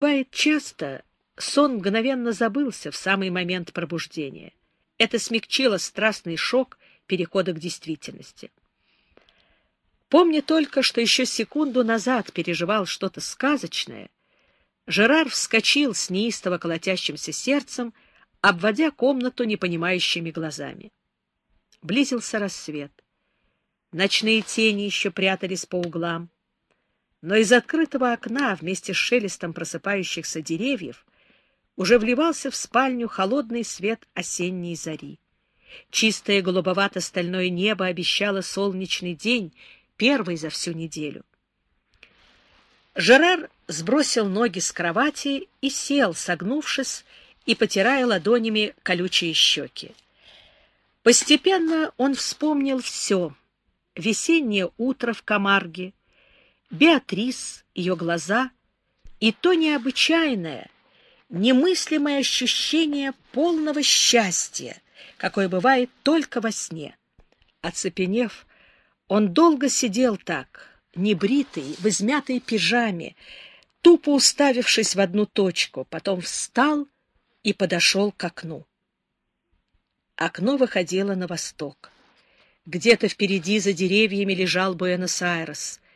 Бывает часто, сон мгновенно забылся в самый момент пробуждения. Это смягчило страстный шок перехода к действительности. Помня только, что еще секунду назад переживал что-то сказочное, Жерар вскочил с неистово колотящимся сердцем, обводя комнату непонимающими глазами. Близился рассвет. Ночные тени еще прятались по углам но из открытого окна вместе с шелестом просыпающихся деревьев уже вливался в спальню холодный свет осенней зари. Чистое голубовато-стальное небо обещало солнечный день, первый за всю неделю. Жерар сбросил ноги с кровати и сел, согнувшись и потирая ладонями колючие щеки. Постепенно он вспомнил все. Весеннее утро в Камарге, Беатрис, ее глаза и то необычайное, немыслимое ощущение полного счастья, какое бывает только во сне. Оцепенев, он долго сидел так, небритый, в измятой пижаме, тупо уставившись в одну точку, потом встал и подошел к окну. Окно выходило на восток. Где-то впереди за деревьями лежал Буэнос-Айрес —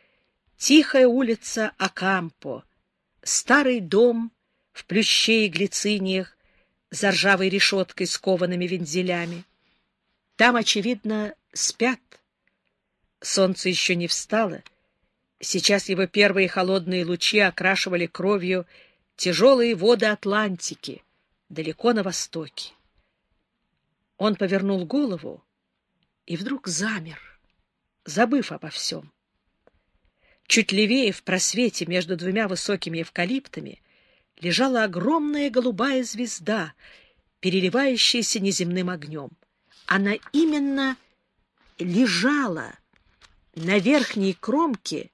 Тихая улица Акампо, старый дом в плюще и глициниях, за ржавой решеткой с коваными вензелями. Там, очевидно, спят. Солнце еще не встало. Сейчас его первые холодные лучи окрашивали кровью тяжелые воды Атлантики, далеко на востоке. Он повернул голову и вдруг замер, забыв обо всем. Чуть левее, в просвете между двумя высокими эвкалиптами, лежала огромная голубая звезда, переливающаяся неземным огнем. Она именно лежала на верхней кромке,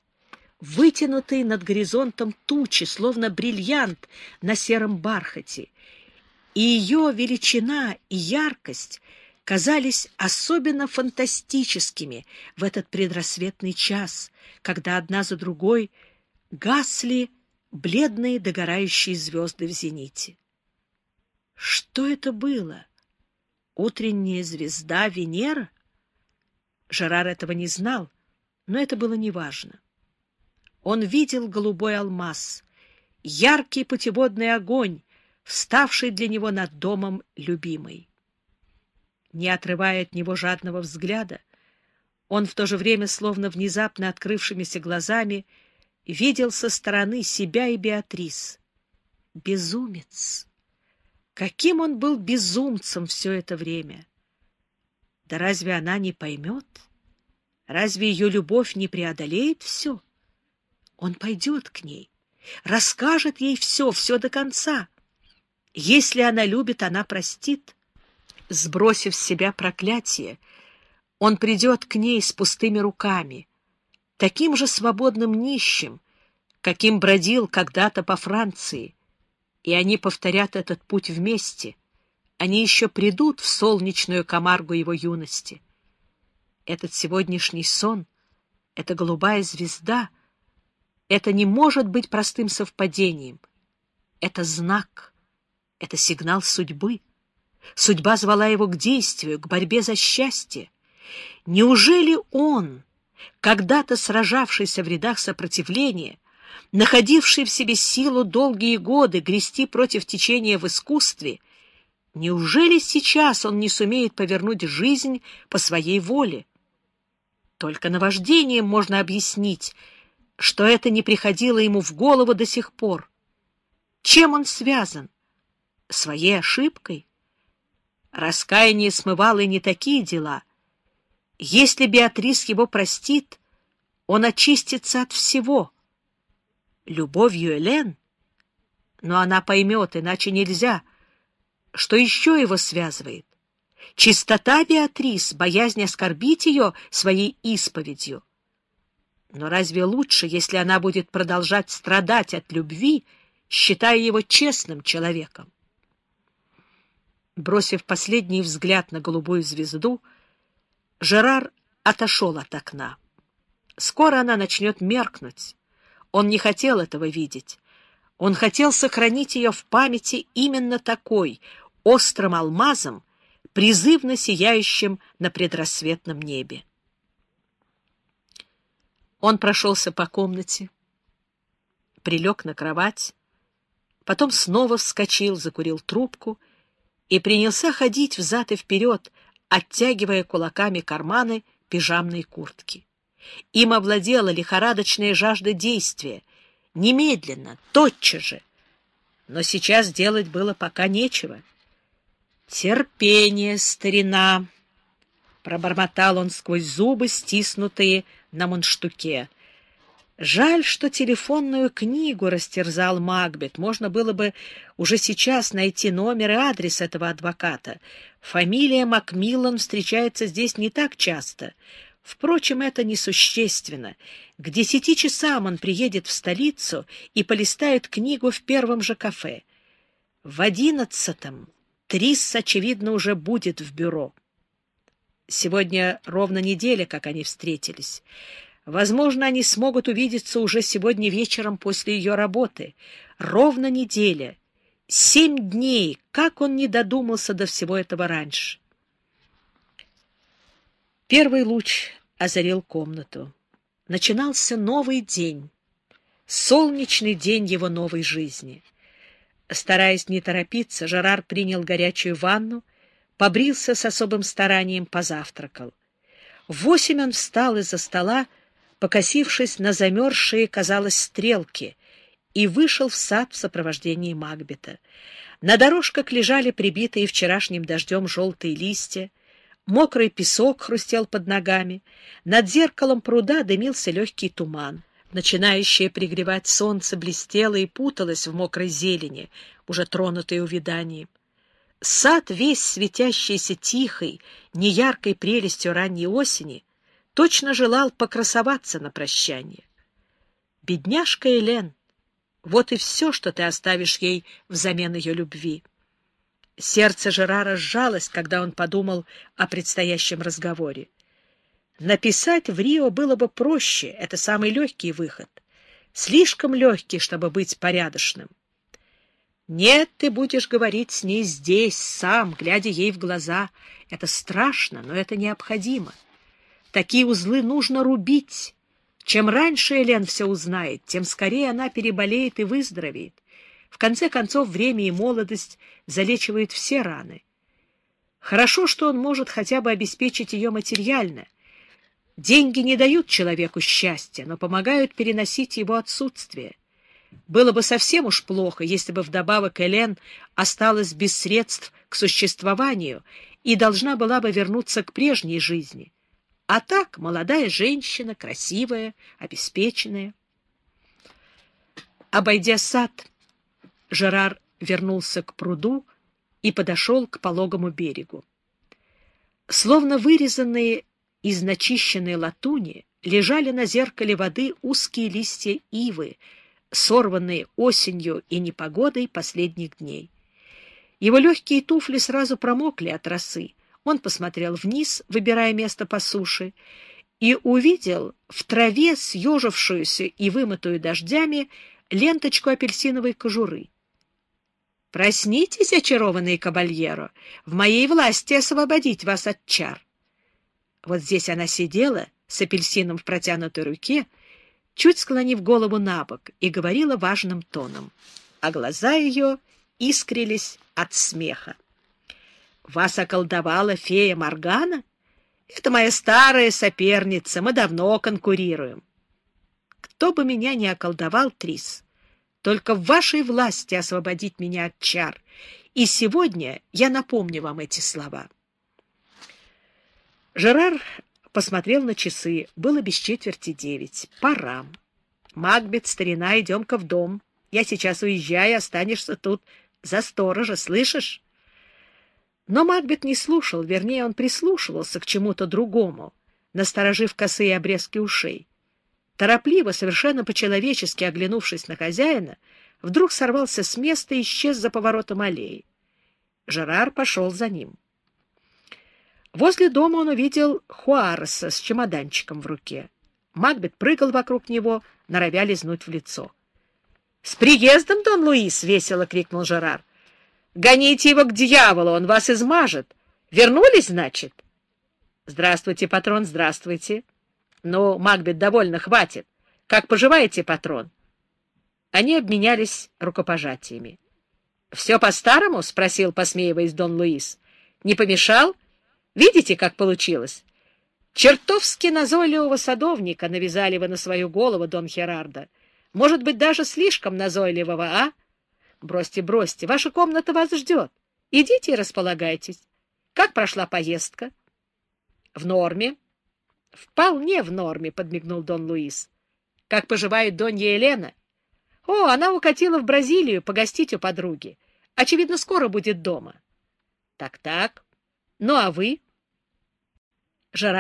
вытянутой над горизонтом тучи, словно бриллиант на сером бархате, и ее величина и яркость казались особенно фантастическими в этот предрассветный час, когда одна за другой гасли бледные догорающие звезды в зените. Что это было? Утренняя звезда Венера? Жерар этого не знал, но это было неважно. Он видел голубой алмаз, яркий путеводный огонь, вставший для него над домом любимой. Не отрывая от него жадного взгляда, он в то же время, словно внезапно открывшимися глазами, видел со стороны себя и Беатрис. Безумец! Каким он был безумцем все это время! Да разве она не поймет? Разве ее любовь не преодолеет все? Он пойдет к ней, расскажет ей все, все до конца. Если она любит, она простит сбросив с себя проклятие, он придет к ней с пустыми руками, таким же свободным нищим, каким бродил когда-то по Франции, и они повторят этот путь вместе. Они еще придут в солнечную комаргу его юности. Этот сегодняшний сон, эта голубая звезда, это не может быть простым совпадением. Это знак, это сигнал судьбы. Судьба звала его к действию, к борьбе за счастье. Неужели он, когда-то сражавшийся в рядах сопротивления, находивший в себе силу долгие годы грести против течения в искусстве, неужели сейчас он не сумеет повернуть жизнь по своей воле? Только наваждением можно объяснить, что это не приходило ему в голову до сих пор. Чем он связан? Своей ошибкой? Раскаяние смывало и не такие дела. Если Беатрис его простит, он очистится от всего. Любовью Элен? Но она поймет, иначе нельзя. Что еще его связывает? Чистота Беатрис, боязнь оскорбить ее своей исповедью. Но разве лучше, если она будет продолжать страдать от любви, считая его честным человеком? Бросив последний взгляд на голубую звезду, Жерар отошел от окна. Скоро она начнет меркнуть. Он не хотел этого видеть. Он хотел сохранить ее в памяти именно такой, острым алмазом, призывно сияющим на предрассветном небе. Он прошелся по комнате, прилег на кровать, потом снова вскочил, закурил трубку и принялся ходить взад и вперед, оттягивая кулаками карманы пижамной куртки. Им овладела лихорадочная жажда действия, немедленно, тотчас же. Но сейчас делать было пока нечего. «Терпение, старина!» — пробормотал он сквозь зубы, стиснутые на мундштуке. Жаль, что телефонную книгу растерзал Макбет. Можно было бы уже сейчас найти номер и адрес этого адвоката. Фамилия Макмиллан встречается здесь не так часто. Впрочем, это несущественно. К десяти часам он приедет в столицу и полистает книгу в первом же кафе. В одиннадцатом Трис, очевидно, уже будет в бюро. Сегодня ровно неделя, как они встретились. Возможно, они смогут увидеться уже сегодня вечером после ее работы. Ровно неделя. Семь дней. Как он не додумался до всего этого раньше? Первый луч озарил комнату. Начинался новый день. Солнечный день его новой жизни. Стараясь не торопиться, Жерар принял горячую ванну, побрился с особым старанием, позавтракал. В восемь он встал из-за стола, покосившись на замерзшие, казалось, стрелки, и вышел в сад в сопровождении Магбета. На дорожках лежали прибитые вчерашним дождем желтые листья, мокрый песок хрустел под ногами, над зеркалом пруда дымился легкий туман. Начинающее пригревать солнце блестело и путалось в мокрой зелени, уже тронутой увяданием. Сад, весь светящийся тихой, неяркой прелестью ранней осени, точно желал покрасоваться на прощание. Бедняжка Элен, вот и все, что ты оставишь ей взамен ее любви. Сердце Жерара сжалось, когда он подумал о предстоящем разговоре. Написать в Рио было бы проще, это самый легкий выход. Слишком легкий, чтобы быть порядочным. Нет, ты будешь говорить с ней здесь, сам, глядя ей в глаза. Это страшно, но это необходимо. Такие узлы нужно рубить. Чем раньше Элен все узнает, тем скорее она переболеет и выздоровеет. В конце концов, время и молодость залечивают все раны. Хорошо, что он может хотя бы обеспечить ее материально. Деньги не дают человеку счастья, но помогают переносить его отсутствие. Было бы совсем уж плохо, если бы вдобавок Элен осталась без средств к существованию и должна была бы вернуться к прежней жизни — а так молодая женщина, красивая, обеспеченная. Обойдя сад, Жерар вернулся к пруду и подошел к пологому берегу. Словно вырезанные из начищенной латуни лежали на зеркале воды узкие листья ивы, сорванные осенью и непогодой последних дней. Его легкие туфли сразу промокли от росы, он посмотрел вниз, выбирая место по суше, и увидел в траве съежившуюся и вымытую дождями ленточку апельсиновой кожуры. «Проснитесь, очарованный кабальеро, в моей власти освободить вас от чар». Вот здесь она сидела с апельсином в протянутой руке, чуть склонив голову на бок, и говорила важным тоном, а глаза ее искрились от смеха. Вас околдовала фея Моргана? Это моя старая соперница, мы давно конкурируем. Кто бы меня ни околдовал, Трис, только в вашей власти освободить меня от чар, и сегодня я напомню вам эти слова. Жерар посмотрел на часы. Было без четверти девять. Пора. Макбет, старина, идем-ка в дом. Я сейчас уезжаю, останешься тут за сторожа, слышишь? Но Макбет не слушал, вернее, он прислушивался к чему-то другому, насторожив косые обрезки ушей. Торопливо, совершенно по-человечески оглянувшись на хозяина, вдруг сорвался с места и исчез за поворотом аллеи. Жерар пошел за ним. Возле дома он увидел Хуареса с чемоданчиком в руке. Макбет прыгал вокруг него, норовя лизнуть в лицо. — С приездом, Дон Луис! — весело крикнул Жерар. — Гоните его к дьяволу, он вас измажет. Вернулись, значит? — Здравствуйте, патрон, здравствуйте. — Ну, Макбет, довольно, хватит. Как поживаете, патрон? Они обменялись рукопожатиями. — Все по-старому? — спросил, посмеиваясь, Дон Луис. — Не помешал? Видите, как получилось? Чертовски назойливого садовника навязали вы на свою голову, Дон Херардо. Может быть, даже слишком назойливого, а? Бросьте, бросьте, ваша комната вас ждет. Идите и располагайтесь. Как прошла поездка? — В норме. — Вполне в норме, — подмигнул Дон Луис. — Как поживает Донья Елена? — О, она укатила в Бразилию погостить у подруги. Очевидно, скоро будет дома. Так — Так-так. Ну, а вы? Жерар